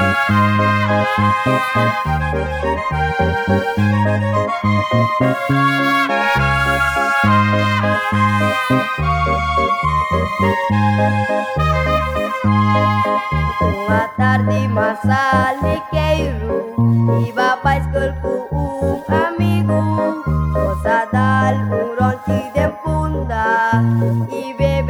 Uma tarde massa liqueiro Iba pa escola com um amigo. Osa um un ronchi de funda E bebe